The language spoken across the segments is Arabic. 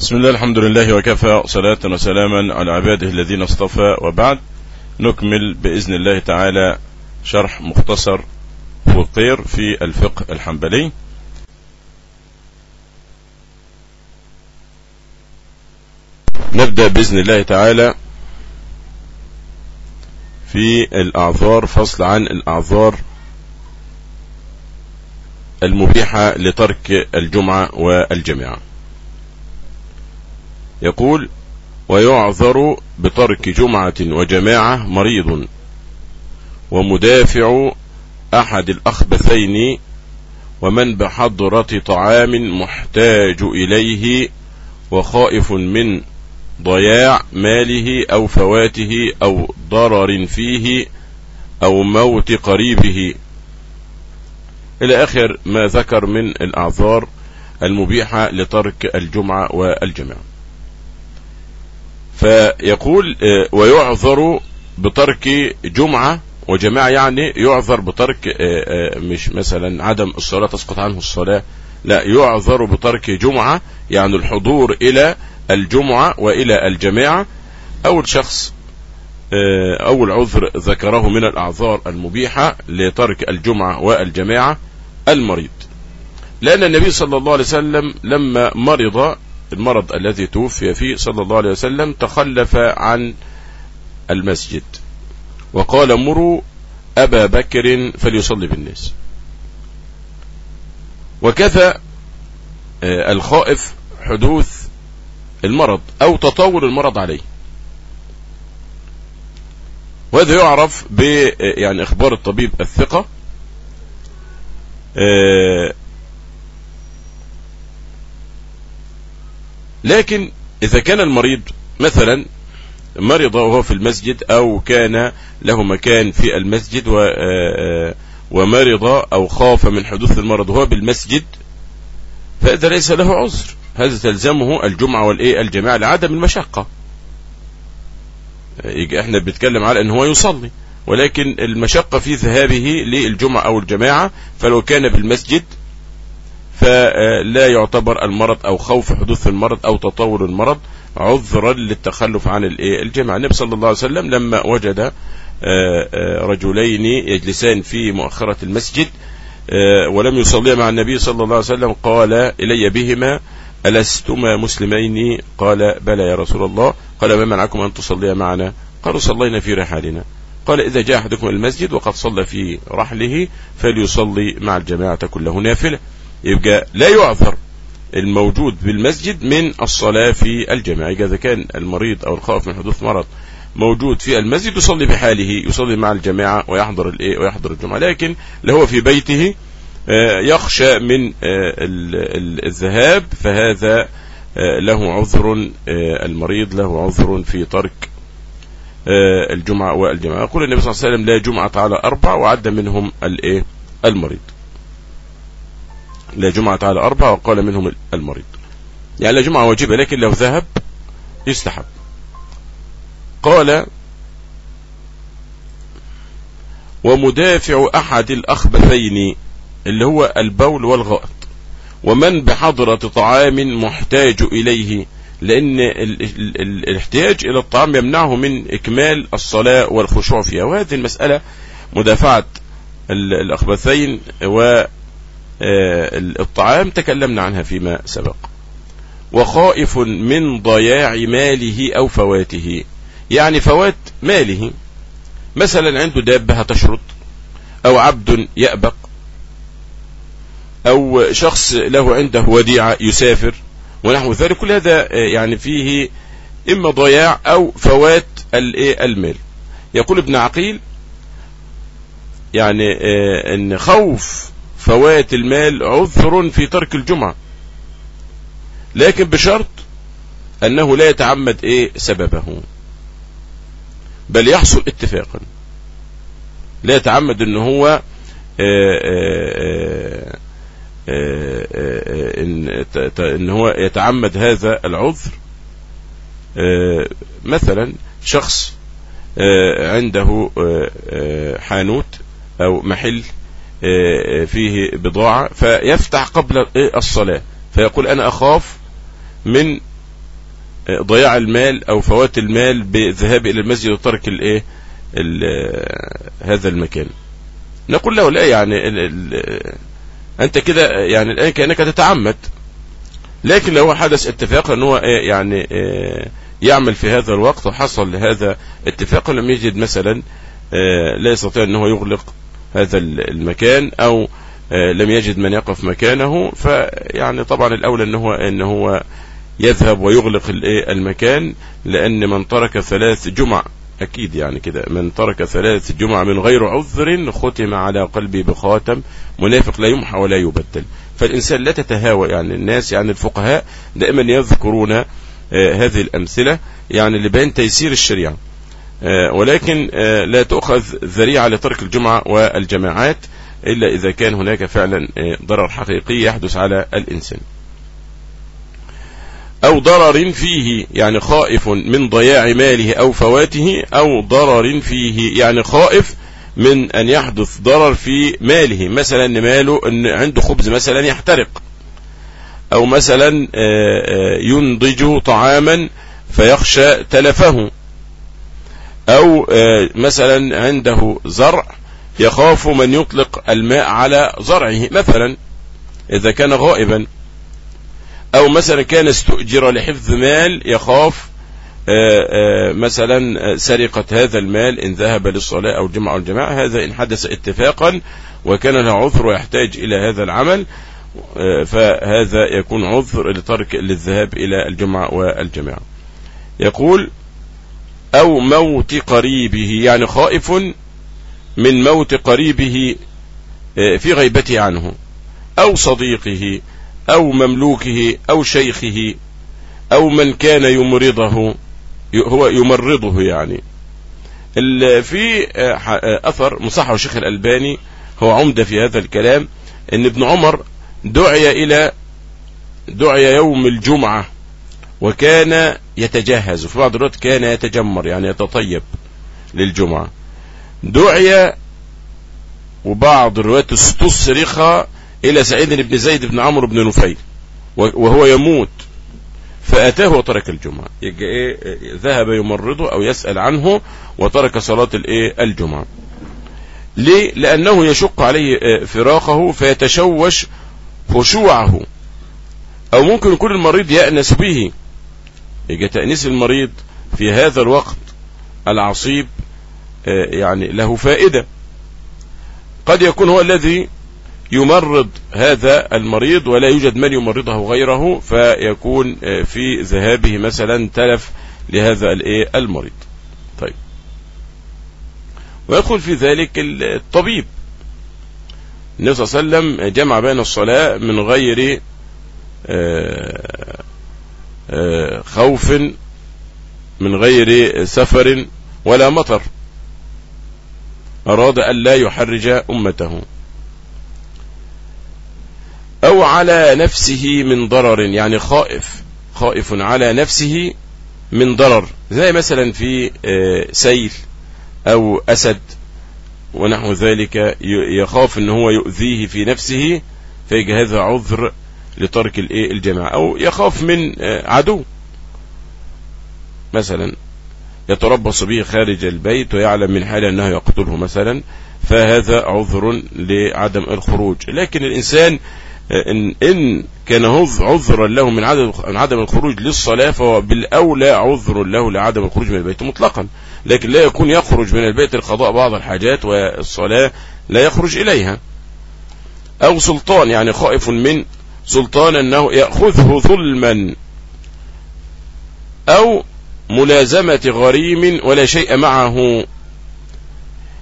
بسم الله الحمد لله وكفى صلاة وسلاما على عباده الذين اصطفى. وبعد نكمل بإذن الله تعالى شرح مختصر وقير في الفقه الحنبلي. نبدأ بإذن الله تعالى في الأعذار فصل عن الأعذار المبيحة لترك الجمعة والجماعة. يقول ويعذر بترك جمعة وجماعة مريض ومدافع أحد الأخبثين ومن بحضرة طعام محتاج إليه وخائف من ضياع ماله أو فواته أو ضرر فيه أو موت قريبه. إلى آخر ما ذكر من الأعذار المبيحة لترك الجمعة والجماعة. فيقول آه، ويعذر بترك جمعة وجماعة يعني يعذر بترك آه، آه، مش مثلا عدم الصلاة تسقط عنه الصلاة لا يعذر بترك جمعة يعني الحضور إلى الجمعة وإلى الجماعة. أول شخص أول عذر ذكره من الأعذار المبيحة لترك الجمعة والجماعة المريض. لأن النبي صلى الله عليه وسلم لما مرض المرض الذي توفي فيه صلى الله عليه وسلم تخلف عن المسجد. وقال مروا أبا بكر فليصلي بالناس. وكذا آه، الخائف حدوث المرض أو تطور المرض عليه. وهذا يعرف ب آه، يعني إخبار الطبيب الثقة لكن إذا كان المريض مثلا مرض وهو في المسجد أو كان له مكان في المسجد و آه، ومرض أو خاف من حدوث المرض وهو بالمسجد فإذا ليس له عذر. هذا تلزمه الجمعة والإيه الجماعة لعدم المشقة. إحنا بنتكلم على إن هو يصلي ولكن المشقة في ذهابه للجمعة أو الجماعة فلو كان بالمسجد فلا يعتبر المرض أو خوف حدوث المرض أو تطور المرض عذرا للتخلف عن الجماعة النبي صلى الله عليه وسلم لما وجد آه، آه، رجلين يجلسان في مؤخرة المسجد آه، ولم يصلي مع النبي صلى الله عليه وسلم قال إلي بهما ألستما مسلمين؟ قال بلى يا رسول الله. قال ما منعكم أن تصلي معنا؟ قالوا صلينا في رحالنا. قال إذا جاء أحدكم المسجد وقد صلى في رحله فليصلي مع الجماعة كله نافلة. يبقى لا يعذر الموجود بالمسجد من الصلاة في الجماعة إذا كان المريض أو الخائف من حدوث مرض موجود في المسجد يصلي بحاله يصلي مع الجماعة ويحضر الإيه؟ ويحضر الجمعة. لكن لو هو في بيته آه، يخشى من آه، الذهاب فهذا آه، له عذر المريض له عذر في ترك الجمعة والجماعة. يقول النبي صلى الله عليه وسلم لا جمعة على أربع وعد منهم الإيه؟ المريض. لا جمعة على أربع وقال منهم المريض. يعني لا جمعة واجبة لكن لو ذهب يستحب. قال ومدافع أحد الأخبثين اللي هو البول والغائط ومن بحضرة طعام محتاج إليه لأن الاحتياج إلى الطعام يمنعه من إكمال الصلاة والخشوع فيها. وهذه المسألة مدافعة الأخبثين و الطعام تكلمنا عنها فيما سبق. وخائف من ضياع ماله أو فواته. يعني فوات ماله. مثلا عنده دابة هتشرد. أو عبد يأبق. أو شخص له عنده وديعة يسافر. ونحو ذلك. كل هذا آه، يعني فيه إما ضياع أو فوات المال. يقول ابن عقيل يعني آه، إن خوف فوات المال عذر في ترك الجمعة. لكن بشرط أنه لا يتعمد إيه سببه. بل يحصل اتفاقا. لا يتعمد إن هو آآ آآ إن, إن هو يتعمد هذا العذر. مثلا شخص عنده حانوت أو محل آه، فيه بضاعة فيفتح قبل الصلاة. فيقول أنا أخاف من ضياع المال أو فوات المال بالذهاب إلى المسجد وترك الايه هذا المكان. نقول له لا يعني ال ال أنت كده يعني الآن كأنك تتعمد. لكن لو حدث اتفاق أن هو يعني يعمل في هذا الوقت وحصل هذا اتفاق لم يجد مثلا لا يستطيع أن هو يغلق هذا المكان أو لم يجد من يقف مكانه فيعني طبعا الأولى إن هو إن هو يذهب ويغلق المكان لأن من ترك ثلاث جمع أكيد يعني كده من ترك ثلاث جمع من غير عذر ختم على قلبي بخاتم منافق لا يمحى ولا يبدل. فالإنسان لا تتهاوى يعني الناس يعني الفقهاء دائما يذكرون آه هذه الأمثلة يعني لبيان تيسير الشريعة. آه ولكن آه لا تؤخذ ذريعة لترك الجمعة والجماعات إلا إذا كان هناك فعلا ضرر حقيقي يحدث على الإنسان. أو ضرر فيه يعني خائف من ضياع ماله أو فواته أو ضرر فيه يعني خائف من أن يحدث ضرر في ماله. مثلا ماله أن عنده خبز مثلا يحترق. أو مثلا ينضج طعاما فيخشى تلفه. أو مثلا عنده زرع يخاف من يطلق الماء على زرعه مثلا إذا كان غائبا. أو مثلا كان استؤجر لحفظ مال يخاف آآ آآ مثلا سرقة هذا المال إن ذهب للصلاة الجمعة أو الجماعة. هذا إن حدث اتفاقا وكان له عذر ويحتاج إلى هذا العمل. فهذا يكون عذر لترك للذهاب إلى الجمعة والجماعة. يقول أو موت قريبه يعني خائف من موت قريبه في غيبته عنه أو صديقه أو مملوكه أو شيخه أو من كان يمرضه هو يمرضه يعني. في أثر مصحح الشيخ الألباني هو عمدة في هذا الكلام أن ابن عمر دعي إلى دعي يوم الجمعة وكان يتجهز. في بعض الوقت كان يتجمر يعني يتطيب للجمعة. دعي وبعض الروايات استصرخ إلى سعيد بن زيد بن عمرو بن نفيل وهو يموت. فأتاه وترك الجمعة. إيه ذهب يمرضه أو يسأل عنه وترك صلاة الإيه الجمعة. ليه؟ لأنه يشق عليه فراقه فيتشوش خشوعه. أو ممكن يكون المريض يأنس به. يبقى تأنيس المريض في هذا الوقت العصيب يعني له فائدة. قد يكون هو الذي يمرض هذا المريض ولا يوجد من يمرضه غيره فيكون في ذهابه مثلا تلف لهذا الايه المريض. طيب. ويدخل في ذلك الطبيب. النبي صلى الله عليه وسلم جمع بين الصلاة من غير خوف من غير سفر ولا مطر. أراد أن لا يحرج أمته. أو على نفسه من ضرر يعني خائف خائف على نفسه من ضرر. زي مثلا في سيل أو أسد ونحو ذلك يخاف إن هو يؤذيه في نفسه فيجي هذا عذر لترك الجماعة. أو يخاف من عدو. مثلا يتربص به خارج البيت ويعلم من حاله أنه يقتله مثلا فهذا عذر لعدم الخروج. لكن الإنسان إن, إن كان عذرا له من عدم من عدم الخروج للصلاة فهو بالأولى عذر له لعدم الخروج من البيت مطلقا. لكن لا يكون يخرج من البيت لقضاء بعض الحاجات والصلاة لا يخرج إليها. أو سلطان يعني خائف من سلطان أنه يأخذه ظلما أو ملازمة غريم ولا شيء معه.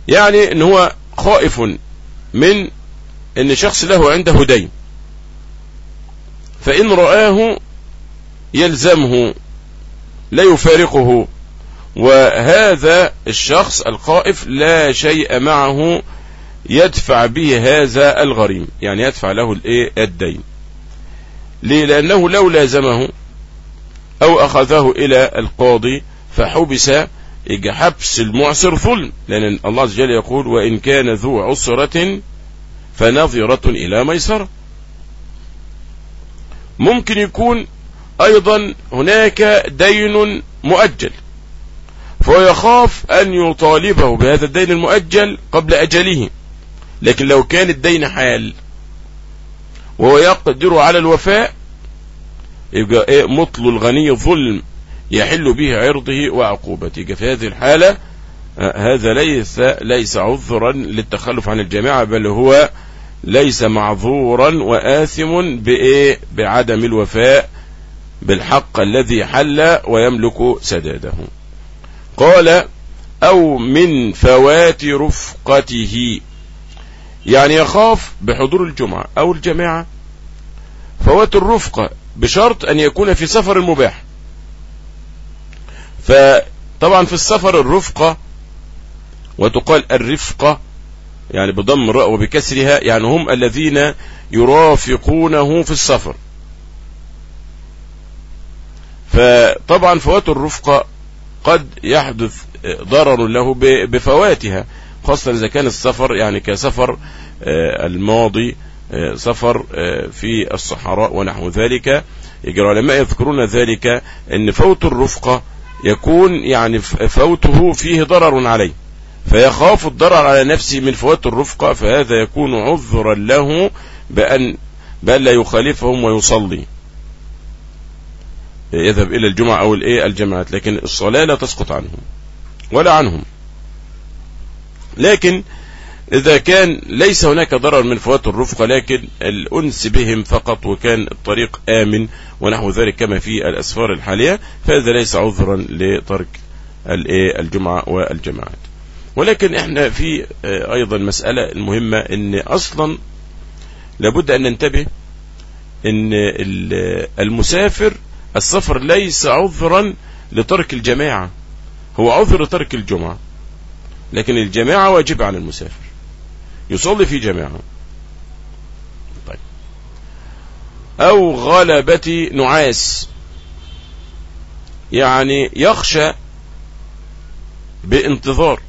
يعني إن هو خائف من إن شخص له عنده دين. فإن رآه يلزمه لا يفارقه. وهذا الشخص الخائف لا شيء معه يدفع به هذا الغريم. يعني يدفع له الدين. ليه؟ لأنه لو لازمه أو أخذه إلى القاضي فحبس حبس المعسر ظلم. لأن الله عز وجل يقول وإن كان ذو عسرة فنظرة إلى ميسرة. ممكن يكون أيضا هناك دين مؤجل فهو يخاف أن يطالبه بهذا الدين المؤجل قبل أجله. لكن لو كان الدين حال وهو يقدر على الوفاء يبقى إيه مطل الغني ظلم يحل به عرضه وعقوبته. في هذه الحالة آه، هذا ليس ليس عذرا للتخلف عن الجماعة بل هو ليس معذورا وآثم بإيه بعدم الوفاء بالحق الذي حل ويملك سداده. قال أو من فوات رفقته. يعني يخاف بحضور الجمعة أو الجماعة. فوات الرفقة بشرط أن يكون في سفر مباح. فطبعا في السفر الرفقة وتقال الرفقة يعني بضم الراء وبكسرها يعني هم الذين يرافقونه في السفر. فطبعا فوات الرفقة قد يحدث ضرر له بفواتها. خاصة إذا كان السفر يعني كسفر آه، الماضي آه، سفر آه، في الصحراء ونحو ذلك. يجري العلماء يذكرون ذلك إن فوت الرفقة يكون يعني فوته فيه ضرر عليه. فيخاف الضرر على نفسه من فوات الرفقة فهذا يكون عذرا له بأن بأن لا يخالفهم ويصلي. يذهب إلى الجمعة أو الإيه لكن الصلاة لا تسقط عنهم ولا عنهم. لكن إذا كان ليس هناك ضرر من فوات الرفقة لكن الأنس بهم فقط وكان الطريق آمن ونحو ذلك كما في الأسفار الحالية فهذا ليس عذرا لترك الجمعة والجماعات. ولكن إحنا في آه، أيضا مسألة المهمة إن أصلا لابد أن ننتبه إن المسافر السفر ليس عذرا لترك الجماعة هو عذر لترك الجمعة. لكن الجماعة واجب على المسافر. يصلي في جماعة. طيب. أو غلبة نعاس. يعني يخشى بانتظار.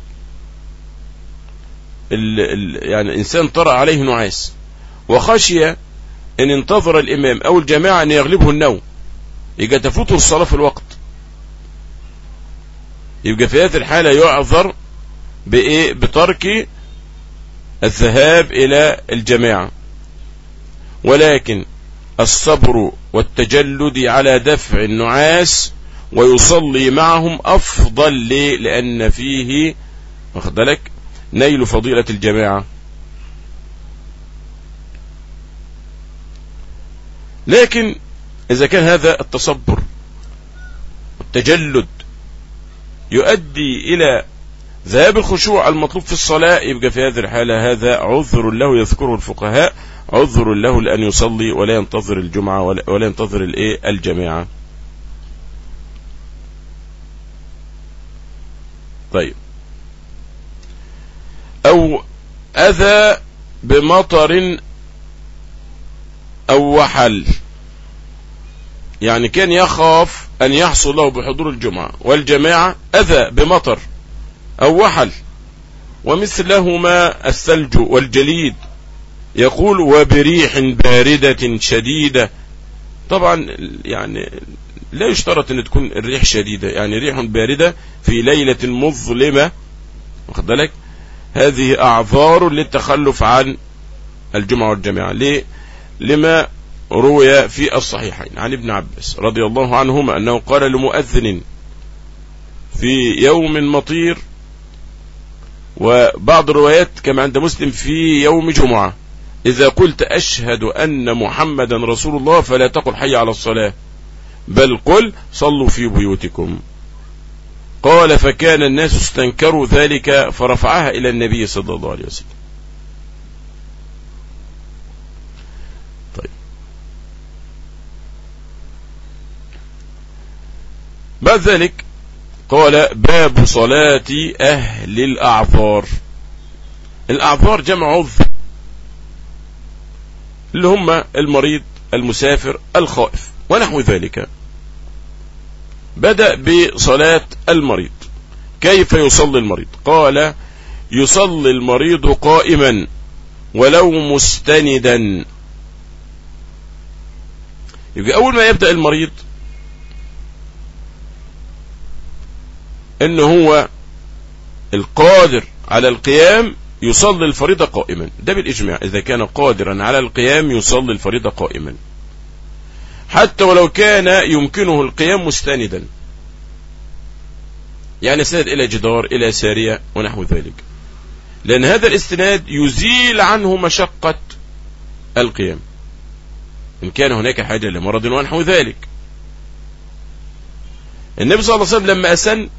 ال ال يعني الإنسان طرأ عليه نعاس. وخشي أن انتظر الإمام أو الجماعة أن يغلبه النوم. يبقى تفوته الصلاة في الوقت. يبقى في هذه الحالة يعذر بإيه؟ بترك الذهاب إلى الجماعة. ولكن الصبر والتجلد على دفع النعاس ويصلي معهم أفضل ليه؟ لأن فيه بالك؟ نيل فضيلة الجماعة. لكن إذا كان هذا التصبر والتجلد يؤدي إلى ذهاب الخشوع المطلوب في الصلاة. يبقى في هذه الحالة هذا عذر له يذكره الفقهاء. عذر له لأن يصلي ولا ينتظر الجمعة ولا ينتظر الإيه؟ الجماعة طيب. أو أذى بمطر أو وحل. يعني كان يخاف أن يحصل له بحضور الجمعة. والجماعة أذى بمطر. أو وحل. ومثلهما الثلج والجليد. يقول وبريح باردة شديدة. طبعا يعني لا يشترط أن تكون الريح شديدة. يعني ريح باردة في ليلة مظلمة. واخد بالك؟ هذه أعذار للتخلف عن الجمعة والجماعة. ليه؟ لما روي في الصحيحين. عن ابن عباس رضي الله عنهما أنه قال لمؤذن في يوم مطير وبعض الروايات كما عند مسلم في يوم جمعة. إذا قلت أشهد أن محمدا رسول الله فلا تقل حي على الصلاة بل قل صلوا في بيوتكم. قال فكان الناس استنكروا ذلك فرفعها إلى النبي صلى الله عليه وسلم. طيب. بعد ذلك قال باب صلاة أهل الأعذار. الأعذار جمع عذر اللي هم المريض المسافر الخائف ونحو ذلك. بدأ بصلاة المريض. كيف يصلي المريض؟ قال يصلي المريض قائما ولو مستندا. يبقى أول ما يبدأ المريض إن هو القادر على القيام يصلي الفريضة قائما. ده بالإجماع. إذا كان قادرا على القيام يصلي الفريضة قائما. حتى ولو كان يمكنه القيام مستندا. يعني سند إلى جدار إلى سارية ونحو ذلك. لأن هذا الاستناد يزيل عنه مشقة القيام. إن كان هناك حاجة لمرض ونحو ذلك. النبي صلى الله عليه وسلم لما أسن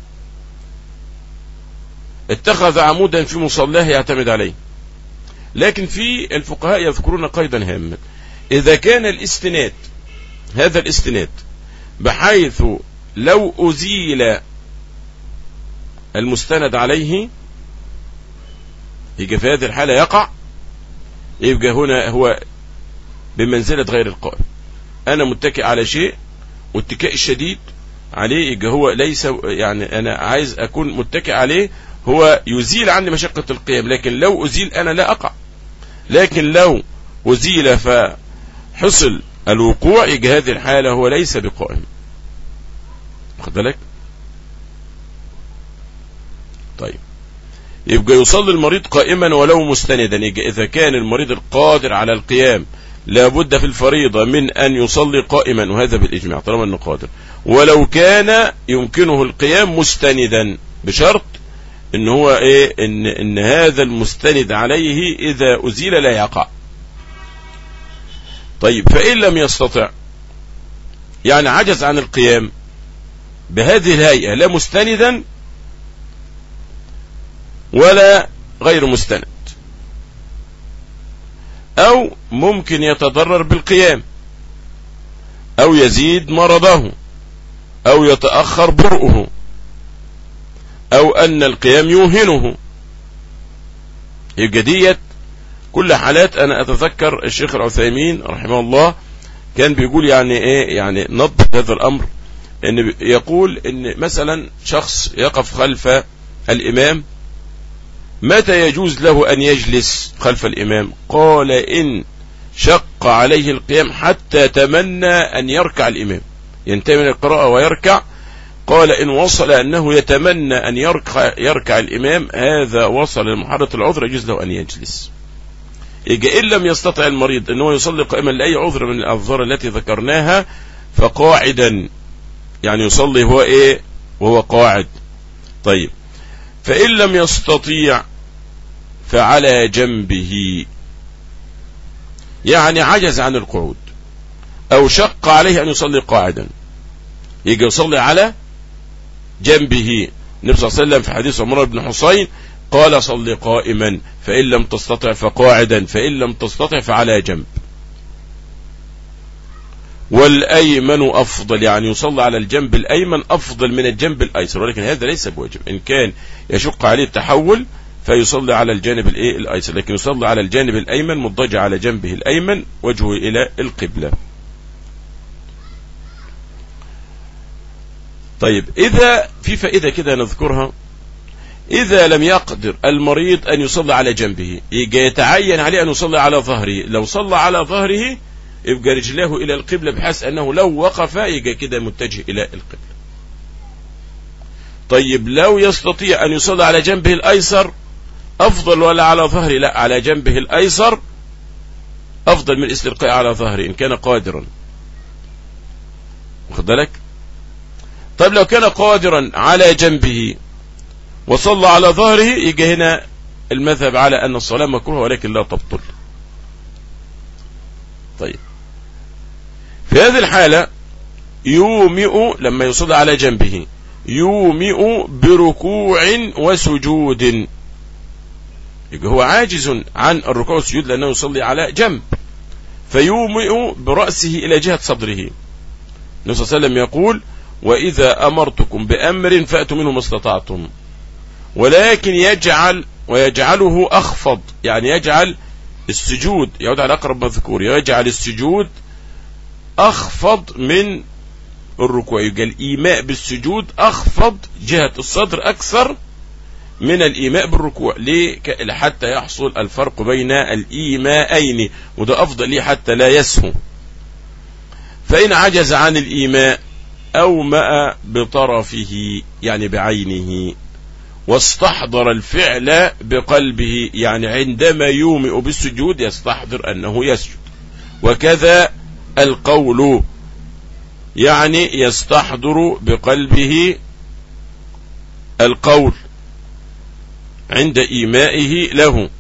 اتخذ عمودا في مصلاه يعتمد عليه. لكن في الفقهاء يذكرون قيدا هاما. إذا كان الاستناد هذا الاستناد بحيث لو أزيل المستند عليه يجي في هذه الحالة يقع يبقى هنا هو بمنزلة غير القائم أنا متكئ على شيء واتكاء الشديد عليه يبقى هو ليس يعني أنا عايز أكون متكئ عليه هو يزيل عني مشقة القيام لكن لو أزيل أنا لا أقع. لكن لو أزيل فحصل الوقوع يجي هذه الحالة هو ليس بقائم. واخد بالك؟ طيب. يبقى يصلي المريض قائما ولو مستندا. إذا كان المريض القادر على القيام لابد في الفريضة من أن يصلي قائما وهذا بالإجماع طالما أنه قادر. ولو كان يمكنه القيام مستندا بشرط إن هو إيه؟ إن, إن هذا المستند عليه إذا أزيل لا يقع. طيب فإن لم يستطع يعني عجز عن القيام بهذه الهيئة لا مستندا ولا غير مستند. أو ممكن يتضرر بالقيام أو يزيد مرضه أو يتأخر برؤه. أو أن القيام يوهنه. يبقى ديت كل حالات. أنا أتذكر الشيخ العثيمين رحمه الله كان بيقول يعني إيه يعني نضبط هذا الأمر. إن يقول إن مثلا شخص يقف خلف الإمام متى يجوز له أن يجلس خلف الإمام؟ قال إن شق عليه القيام حتى تمنى أن يركع الإمام. ينتهي من القراءة ويركع قال إن وصل أنه يتمنى أن يركع, يركع الإمام هذا وصل لمحرة العذر يجوز له أن يجلس. إن لم يستطع المريض أنه يصلي قائما لأي عذر من الأعذار التي ذكرناها فقاعدا يعني يصلي هو إيه؟ وهو قاعد. طيب. فإن لم يستطيع فعلى جنبه. يعني عجز عن القعود. أو شق عليه أن يصلي قاعدا. يجي يصلي على جنبه. النبي صلى الله عليه وسلم في حديث عمر بن حسين قال صل قائما فإن لم تستطع فقاعدا فإن لم تستطع فعلى جنب. والأيمن أفضل يعني يصلى على الجنب الأيمن أفضل من الجنب الأيسر ولكن هذا ليس بواجب. إن كان يشق عليه التحول فيصلي على الجانب الأيسر لكن يصلي على الجانب الأيمن مضجع على جنبه الأيمن وجهه إلى القبلة. طيب إذا في فائدة كده نذكرها. إذا لم يقدر المريض أن يصلي على جنبه يتعين عليه أن يصلي على ظهره. لو صلى على ظهره يبقى رجلاه إلى القبلة بحيث أنه لو وقف يجي كده متجه إلى القبلة. طيب لو يستطيع أن يصلي على جنبه الأيسر أفضل ولا على ظهره؟ لا على جنبه الأيسر أفضل من الاستلقاء على ظهره إن كان قادرا. واخد بالك؟ طيب لو كان قادرا على جنبه وصلى على ظهره يجي هنا المذهب على أن الصلاة مكروهة ولكن لا تبطل. طيب. في هذه الحالة يومئ لما يصلي على جنبه يومئ بركوع وسجود. هو عاجز عن الركوع والسجود لأنه يصلي على جنب. فيومئ برأسه إلى جهة صدره. النبي صلى الله عليه وسلم يقول وإذا أمرتكم بأمر فأتوا منه ما استطعتم. ولكن يجعل ويجعله أخفض يعني يجعل السجود يعود على أقرب مذكور يجعل السجود أخفض من الركوع. يبقى الإيماء بالسجود أخفض جهة الصدر أكثر من الإيماء بالركوع. ليه؟ حتى يحصل الفرق بين الإيماءين وده أفضل ليه؟ حتى لا يسهو. فإن عجز عن الإيماء أومأ بطرفه يعني بعينه واستحضر الفعل بقلبه يعني عندما يومئ بالسجود يستحضر أنه يسجد. وكذا القول يعني يستحضر بقلبه القول عند إيمائه له.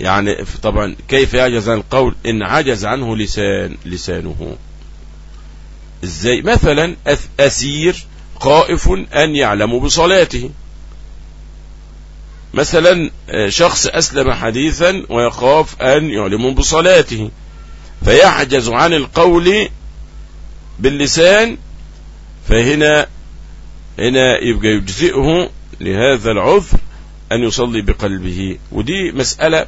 يعني طبعا كيف يعجز عن القول؟ إن عجز عنه لسان لسانه. إزاي؟ مثلا أسير خائف أن يعلم بصلاته. مثلا شخص أسلم حديثا ويخاف أن يعلم بصلاته. فيعجز عن القول باللسان فهنا هنا يبقى يجزئه لهذا العذر أن يصلي بقلبه. ودي مسألة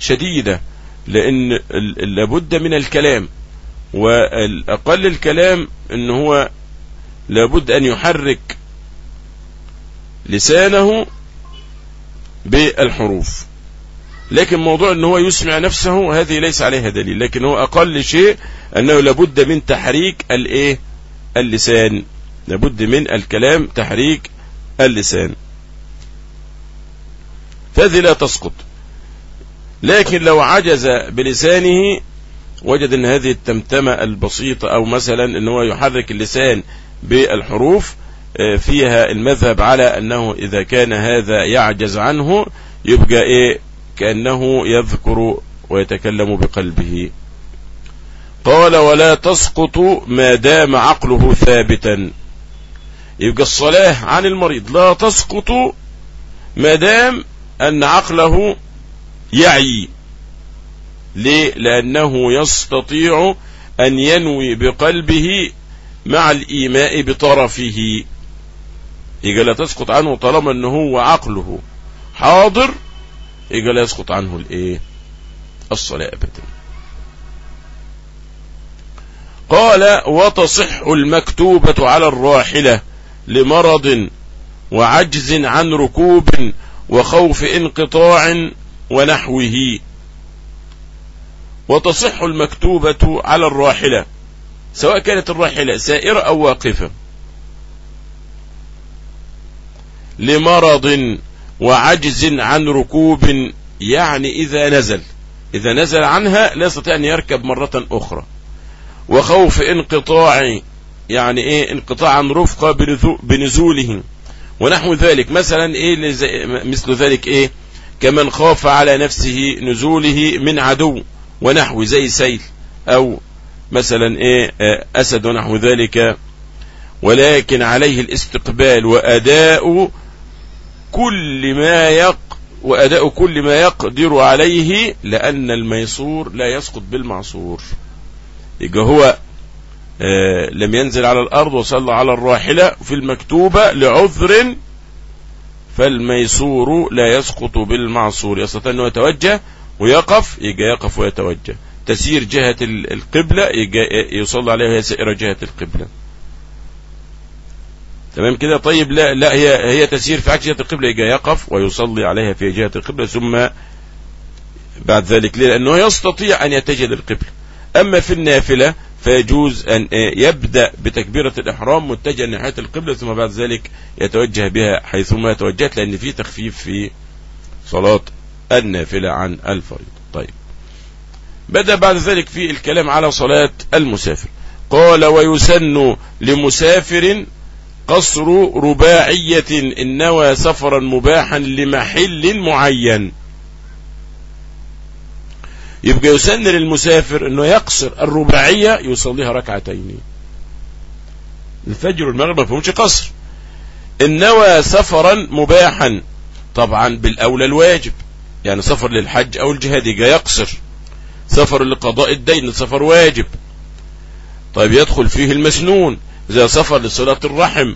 شديدة لأن لابد من الكلام. والأقل الكلام أن هو لابد أن يحرك لسانه بالحروف. لكن موضوع أنه هو يسمع نفسه هذه ليس عليها دليل لكن هو أقل شيء أنه لابد من تحريك الإيه؟ اللسان. لابد من الكلام تحريك اللسان. فهذه لا تسقط. لكن لو عجز بلسانه وجد إن هذه التمتمة البسيطة أو مثلا إن هو يحرك اللسان بالحروف آه، فيها المذهب على أنه إذا كان هذا يعجز عنه يبقى إيه؟ كأنه يذكر ويتكلم بقلبه. قال ولا تسقط ما دام عقله ثابتا يبقى الصلاة عن المريض لا تسقط ما دام أن عقله يعي ليه؟ لأنه يستطيع أن ينوي بقلبه مع الإيماء بطرفه. يبقى لا تسقط عنه طالما أنه هو عقله حاضر يبقى لا يسقط عنه الإيه؟ الصلاة أبدا. قال وتصح المكتوبة على الراحلة لمرض وعجز عن ركوب وخوف انقطاع ونحوه. وتصح المكتوبة على الراحلة سواء كانت الراحلة سائرة أو واقفة. لمرض وعجز عن ركوب يعني إذا نزل إذا نزل عنها لا يستطيع أن يركب مرة أخرى. وخوف انقطاع يعني إيه انقطاع عن رفقة بنزوله. ونحو ذلك مثلا إيه مثل ذلك إيه كمن خاف على نفسه نزوله من عدو. ونحو زي سيل أو مثلا إيه أسد ونحو ذلك. ولكن عليه الاستقبال وأداء كل ما يق وأداء كل ما يقدر عليه لأن الميسور لا يسقط بالمعسور. يبقى هو آه لم ينزل على الأرض وصلى على الراحلة في المكتوبة لعذر فالميسور لا يسقط بالمعسور. يستطيع أنه يتوجه ويقف يجي يقف ويتوجه. تسير جهة القبلة يصلى عليها سائر جهة القبلة. تمام كده؟ طيب لا لا هي هي تسير في عكس جهة القبلة. يجي يقف ويصلي عليها في جهة القبلة ثم بعد ذلك ليه؟ لأنه يستطيع أن يتجه للقبلة. أما في النافلة فيجوز أن يبدأ بتكبيرة الإحرام متجها ناحية القبلة ثم بعد ذلك يتوجه بها حيثما توجهت لأن في تخفيف في صلاة النافلة عن الفريضة. طيب. بدأ بعد ذلك في الكلام على صلاة المسافر. قال ويسن لمسافر قصر رباعية إن نوى سفرا مباحا لمحل معين. يبقى يسن للمسافر إنه يقصر الرباعية يصليها ركعتين. الفجر والمغرب ما فيهمش قصر. إن نوى سفرا مباحا. طبعا بالأولى الواجب. يعني سفر للحج أو الجهاد يجي يقصر. سفر لقضاء الدين سفر واجب. طيب يدخل فيه المسنون زي سفر لصلاة الرحم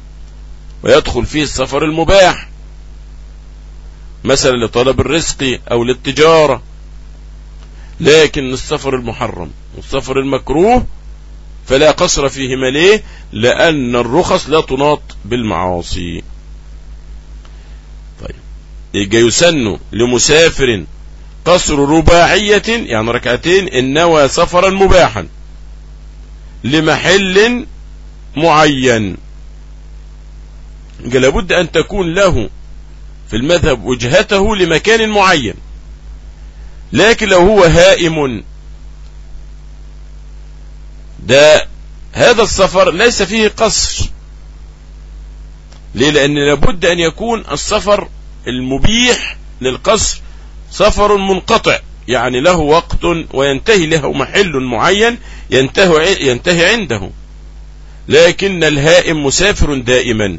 ويدخل فيه السفر المباح. مثلا لطلب الرزق أو للتجارة. لكن السفر المحرم والسفر المكروه فلا قصر فيهما ليه؟ لأن الرخص لا تناط بالمعاصي. يجي يسن لمسافر قصر رباعية يعني ركعتين إن نوى سفرا مباحا لمحل معين. لابد أن تكون له في المذهب وجهته لمكان معين. لكن لو هو هائم ده هذا السفر ليس فيه قصر. ليه؟ لأن لابد أن يكون السفر المبيح للقصر سفر منقطع يعني له وقت وينتهي له محل معين ينتهي, ينتهي عنده. لكن الهائم مسافر دائما.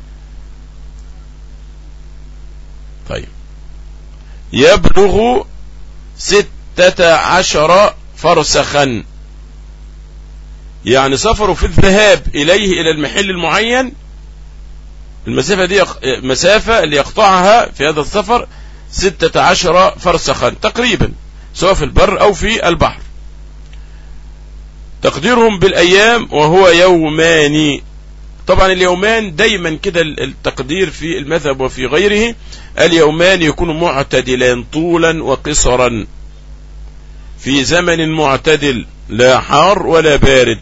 طيب. يبلغ ستة عشر فرسخا. يعني سفره في الذهاب إليه إلى المحل المعين المسافة دي مسافة اللي يقطعها في هذا السفر ستة عشر فرسخا تقريبا سواء في البر أو في البحر. تقديرهم بالأيام وهو يومان. طبعا اليومان دايما كده التقدير في المذهب وفي غيره. اليومان يكون معتدلان طولا وقصرا. في زمن معتدل لا حار ولا بارد.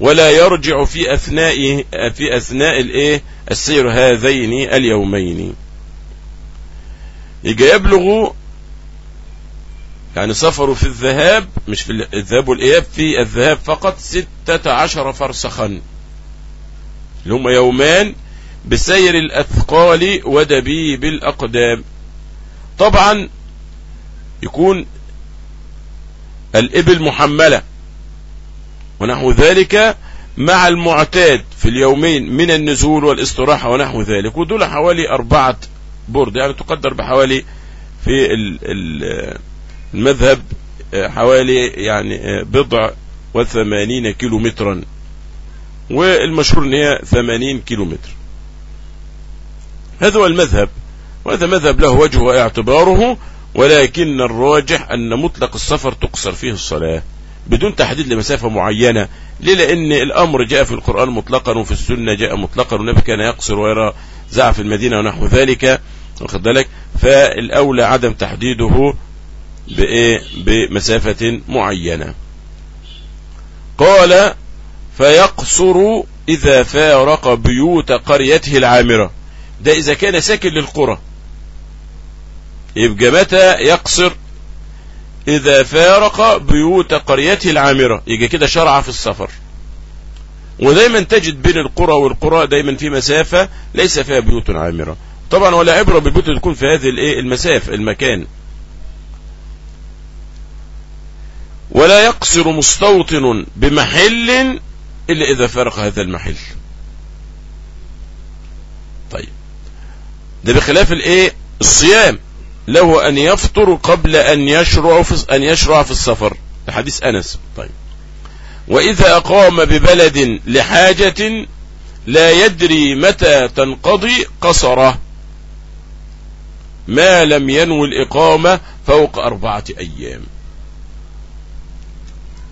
ولا يرجع في أثناء في أثناء الإيه؟ السير هذين اليومين. يجي يبلغ يعني سفره في الذهاب مش في الذهاب والإياب في الذهاب فقط ستة عشر فرسخا. اللي يومان بسير الأثقال ودبيب الأقدام. طبعا يكون الإبل محملة. ونحو ذلك مع المعتاد في اليومين من النزول والاستراحة ونحو ذلك. ودول حوالي أربعة برد يعني تقدر بحوالي في المذهب حوالي يعني بضع وثمانين كيلو مترا والمشهور إن هي ثمانين كيلو متر هذا هو المذهب وهذا مذهب له وجه واعتباره ولكن الراجح أن مطلق السفر تقصر فيه الصلاة. بدون تحديد لمسافة معينة. ليه؟ لأن الأمر جاء في القرآن مطلقا وفي السنة جاء مطلقا والنبي كان يقصر ويرى زعف المدينة ونحو ذلك. واخد بالك؟ فالأولى عدم تحديده بإيه؟ بمسافة معينة. قال فيقصر إذا فارق بيوت قريته العامرة. ده إذا كان ساكن للقرى. يبقى متى يقصر؟ إذا فارق بيوت قريته العامرة. يبقى كده شرع في السفر. ودايما تجد بين القرى والقرى دايما في مسافة ليس فيها بيوت عامرة. طبعا ولا عبرة بالبيوت تكون في هذه المسافة المكان. ولا يقصر مستوطن بمحل إلا إذا فارق هذا المحل. طيب. ده بخلاف الإيه؟ الصيام. له أن يفطر قبل أن يشرع في أن يشرع في السفر. حديث أنس. طيب. وإذا أقام ببلد لحاجة لا يدري متى تنقضي قصره. ما لم ينوي الإقامة فوق أربعة أيام.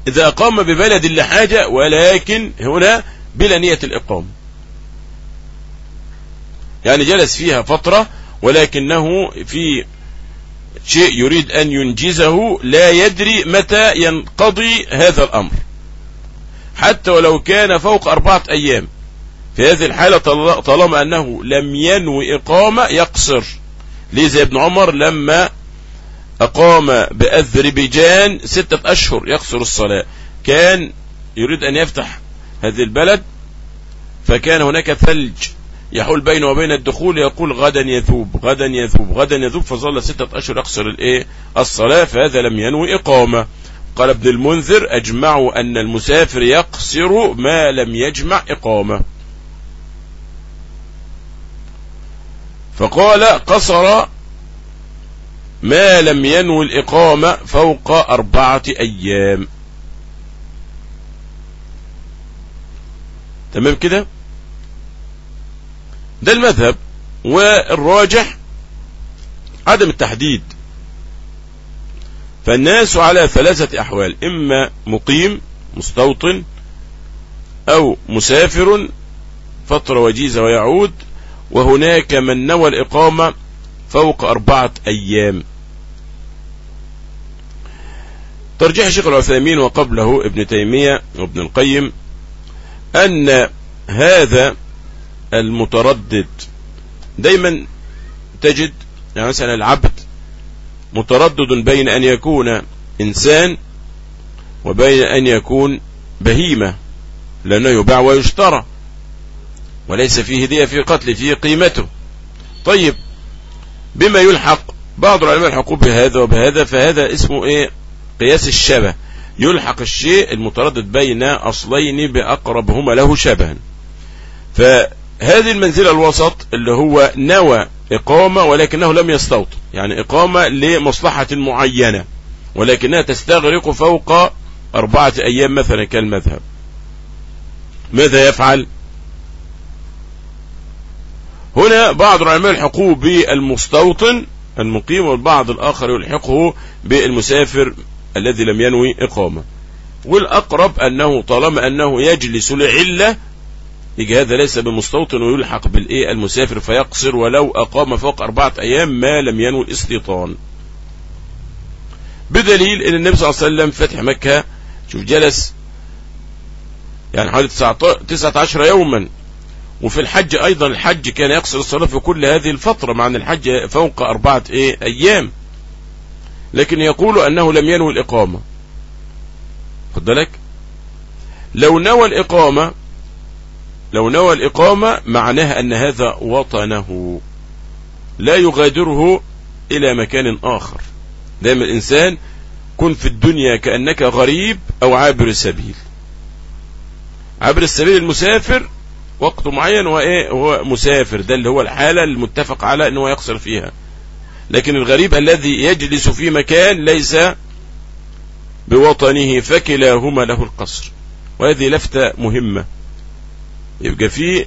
إذا أقام ببلد لحاجة ولكن هنا بلا نية الإقامة. يعني جلس فيها فترة ولكنه في شيء يريد أن ينجزه لا يدري متى ينقضي هذا الأمر. حتى ولو كان فوق أربعة أيام. في هذه الحالة طالما أنه لم ينوي إقامة يقصر. ليه ابن عمر لما أقام بأذربيجان ستة أشهر يقصر الصلاة. كان يريد أن يفتح هذه البلد فكان هناك ثلج. يحول بينه وبين الدخول يقول غدا يذوب غدا يذوب غدا يذوب فظل ستة أشهر يقصر الإيه؟ الصلاة فهذا لم ينوي إقامة. قال ابن المنذر أجمعوا أن المسافر يقصر ما لم يجمع إقامة. فقال قصر ما لم ينوي الإقامة فوق أربعة أيام. تمام كده؟ ده المذهب والراجح عدم التحديد. فالناس على ثلاثة أحوال إما مقيم مستوطن أو مسافر فترة وجيزة ويعود وهناك من نوى الإقامة فوق أربعة أيام. ترجيح شيخ العثيمين وقبله ابن تيمية وابن القيم أن هذا المتردد. دايما تجد يعني مثلا العبد متردد بين أن يكون إنسان وبين أن يكون بهيمة لأنه يباع ويشترى وليس فيه هدية في قتل فيه قيمته. طيب بما يلحق بعض العلماء يلحقوا بهذا وبهذا فهذا اسمه إيه؟ قياس الشبه. يلحق الشيء المتردد بين أصلين بأقربهما له شبها. فهذه المنزلة الوسط اللي هو نوى إقامة ولكنه لم يستوطن. يعني إقامة لمصلحة معينة ولكنها تستغرق فوق أربعة أيام مثلا كالمذهب. ماذا يفعل؟ هنا بعض العلماء يلحقوه بالمستوطن المقيم والبعض الآخر يلحقه بالمسافر الذي لم ينوي إقامة. والأقرب أنه طالما أنه يجلس لعلة يجي هذا ليس بمستوطن ويلحق بالإيه المسافر فيقصر ولو أقام فوق أربعة أيام ما لم ينوي الاستيطان. بدليل أن النبي صلى الله عليه وسلم فتح مكة شوف جلس يعني حوالي 19 يوما. وفي الحج أيضا الحج كان يقصر الصلاة في كل هذه الفترة مع أن الحج فوق أربعة إيه أيام. لكن يقول أنه لم ينوي الإقامة. خد بالك؟ لو نوى الإقامة لو نوى الإقامة معناها أن هذا وطنه لا يغادره إلى مكان آخر. دائما الإنسان كن في الدنيا كأنك غريب أو عابر السبيل. عابر السبيل المسافر وقت معين وإيه هو مسافر. ده اللي هو الحالة المتفق على أنه يقصر فيها. لكن الغريب الذي يجلس في مكان ليس بوطنه فكلاهما له القصر. وهذه لفتة مهمة. يبقى في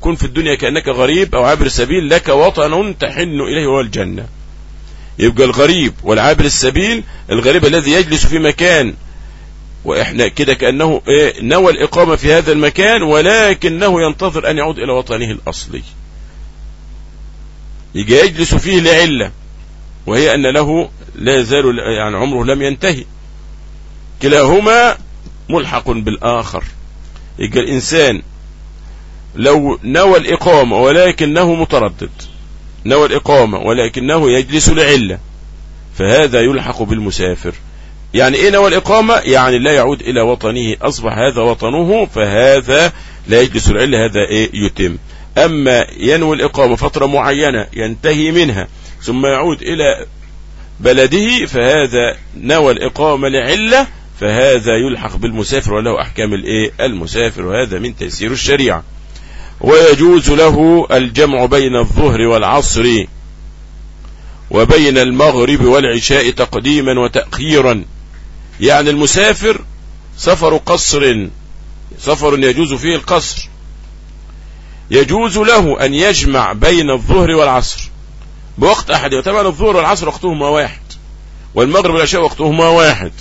كن في الدنيا كأنك غريب أو عابر سبيل لك وطن تحن إليه هو الجنة. يبقى الغريب والعابر السبيل الغريب الذي يجلس في مكان وإحنا كده كأنه إيه نوى الإقامة في هذا المكان ولكنه ينتظر أن يعود إلى وطنه الأصلي. يجي يجلس فيه لعلة وهي أن له لا يزال يعني عمره لم ينتهي. كلاهما ملحق بالآخر. يبقى الإنسان لو نوى الإقامة ولكنه متردد. نوى الإقامة ولكنه يجلس لعلة. فهذا يلحق بالمسافر. يعني إيه نوى الإقامة؟ يعني لا يعود إلى وطنه. أصبح هذا وطنه فهذا لا يجلس العلة هذا إيه؟ يتم. أما ينوي الإقامة فترة معينة ينتهي منها ثم يعود إلى بلده فهذا نوى الإقامة لعلة فهذا يلحق بالمسافر وله أحكام الإيه؟ المسافر. وهذا من تيسير الشريعة. ويجوز له الجمع بين الظهر والعصر وبين المغرب والعشاء تقديما وتأخيرا. يعني المسافر سفر قصر سفر يجوز فيه القصر. يجوز له أن يجمع بين الظهر والعصر. بوقت أحد طبعا الظهر والعصر وقتهما واحد والمغرب والعشاء وقتهما واحد.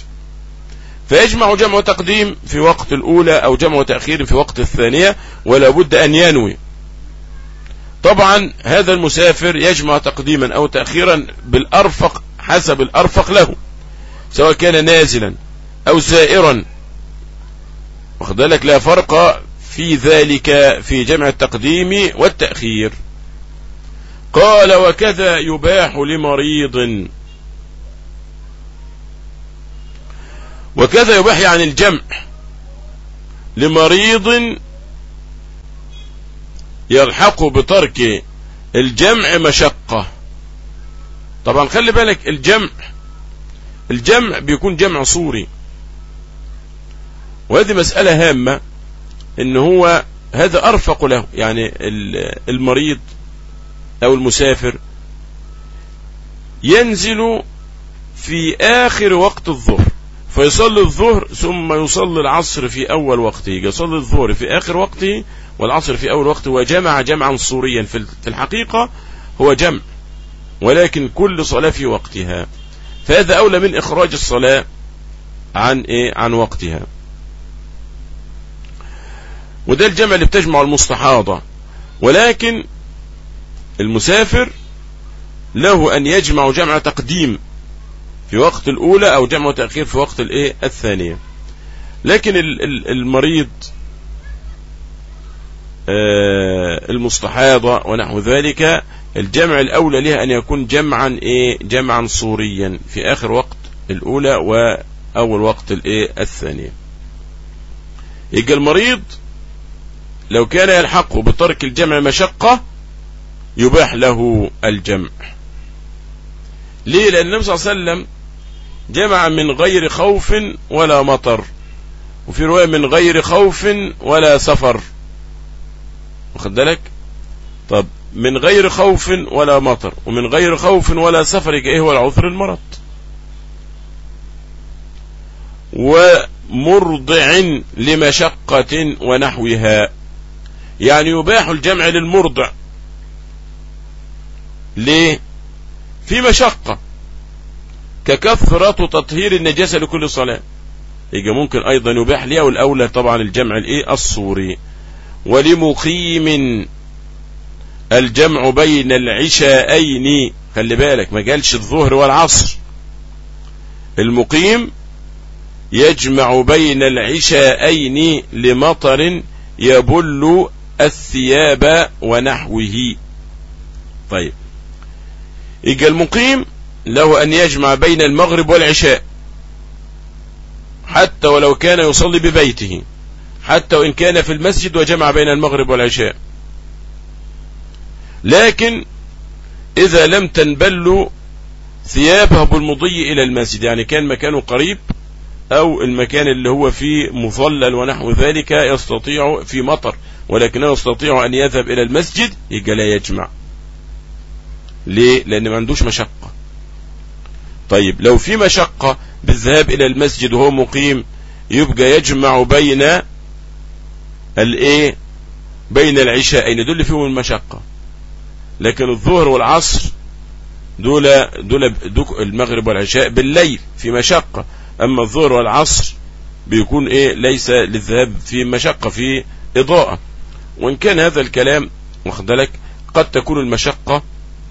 فيجمع جمع تقديم في وقت الأولى أو جمع تأخير في وقت الثانية ولا بد أن ينوي. طبعا هذا المسافر يجمع تقديما أو تأخيرا بالأرفق حسب الأرفق له سواء كان نازلا أو سائرا. واخد بالك؟ لا فرق في ذلك في جمع التقديم والتأخير. قال وكذا يباح لمريض. وكذا يباح يعني الجمع لمريض يلحق بترك الجمع مشقة. طبعا خلي بالك الجمع الجمع بيكون جمع صوري. وهذه مسألة هامة ان هو هذا أرفق له يعني المريض أو المسافر ينزل في آخر وقت الظهر. فيصلي الظهر ثم يصلي العصر في أول وقته. يصلي الظهر في آخر وقته والعصر في أول وقته. وجمع جمعا صوريا في الحقيقة هو جمع ولكن كل صلاة في وقتها. فهذا أولى من إخراج الصلاة عن إيه؟ عن وقتها. وده الجمع اللي بتجمع المستحاضة. ولكن المسافر له أن يجمع جمع تقديم في وقت الأولى أو جمع تأخير في وقت الإيه؟ الثانية. لكن المريض آه، المستحاضة ونحو ذلك الجمع الأولى لها أن يكون جمعا إيه؟ جمعا صوريا في آخر وقت الأولى وأول وقت الإيه؟ الثانية. يبقى المريض لو كان يلحقه بترك الجمع مشقة يباح له الجمع. ليه؟ لأن النبي صلى الله عليه وسلم جمع من غير خوف ولا مطر. وفي رواية من غير خوف ولا سفر. واخد بالك؟ طب من غير خوف ولا مطر ومن غير خوف ولا سفر إيه هو العذر؟ المرض. ومرضع لمشقة ونحوها. يعني يباح الجمع للمرضع. ليه؟ في مشقة. ككثرة تطهير النجاسة لكل صلاة. يجي ممكن أيضا يباح ليها والأولى طبعا الجمع الإيه؟ الصوري. ولمقيم الجمع بين العشاءين. خلي بالك ما قالش الظهر والعصر. المقيم يجمع بين العشاءين لمطر يبل الثياب ونحوه. طيب. يجي المقيم له أن يجمع بين المغرب والعشاء حتى ولو كان يصلي ببيته حتى وإن كان في المسجد وجمع بين المغرب والعشاء. لكن إذا لم تنبل ثيابه بالمضي إلى المسجد يعني كان مكانه قريب أو المكان اللي هو فيه مظلل ونحو ذلك يستطيع في مطر ولكنه يستطيع أن يذهب إلى المسجد يبقى لا يجمع. ليه؟ لأن ما عندوش مشقة. طيب لو في مشقة بالذهاب إلى المسجد وهو مقيم يبقى يجمع بين الإيه؟ بين العشاءين. دول فيهم المشقة. لكن الظهر والعصر دول دول المغرب والعشاء بالليل في مشقة. أما الظهر والعصر بيكون إيه؟ ليس للذهاب في مشقة في إضاءة. وإن كان هذا الكلام واخد قد تكون المشقة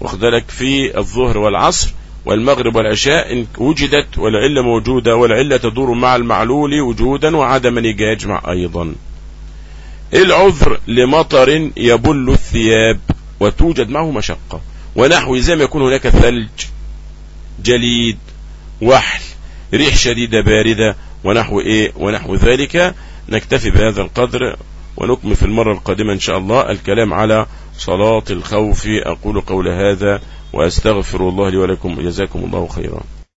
واخد لك في الظهر والعصر والمغرب والعشاء إن وجدت والعلة موجودة والعلة تدور مع المعلول وجودا وعدما يجمع أيضا. العذر لمطر يبل الثياب وتوجد معه مشقة ونحو زي ما يكون هناك ثلج جليد وحل ريح شديدة باردة ونحو إيه ونحو ذلك. نكتفي بهذا القدر ونكمل في المرة القادمة إن شاء الله الكلام على صلاة الخوف أقول قول هذا وأستغفر الله لي ولكم جزاكم الله خيرا.